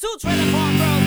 Two trailer park bros.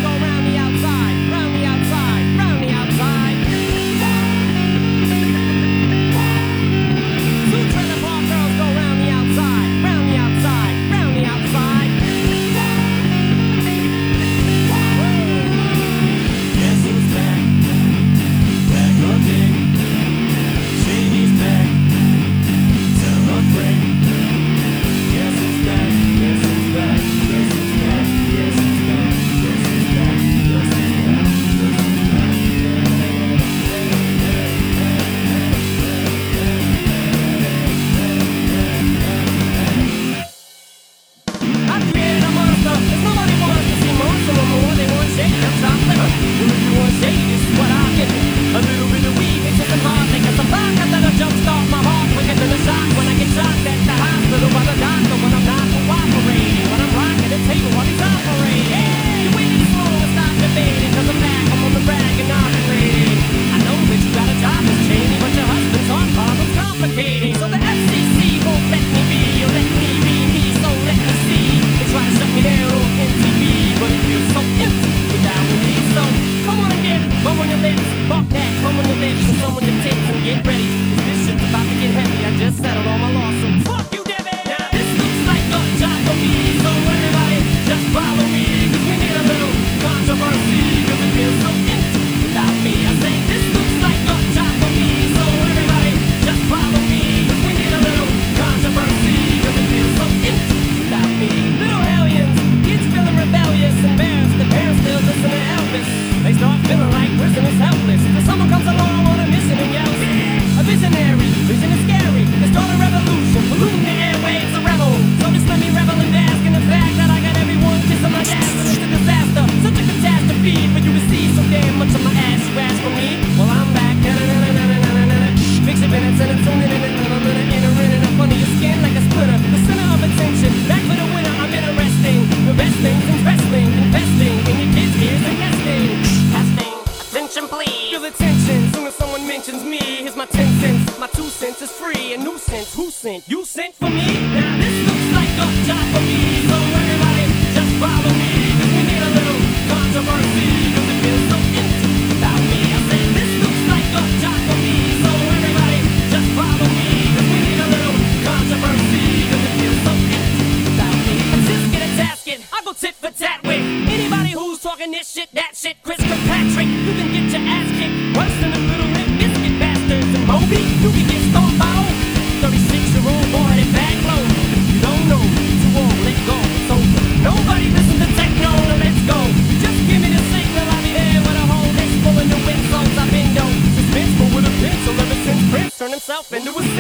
mentions me. Here's my ten cents, my two cents is free. A nuisance, who sent? You sent for me. Now this looks like a job for me. So everybody, just follow me. Cause we need a little controversy. Cause it feels so empty without me. I say this looks like a job for me. So everybody, just follow me. Cause we need a little controversy. Cause it feels so empty without me. I'm just gonna task it. I'll go tit for tat with anybody who's talking this shit, that shit, Chris. herself into a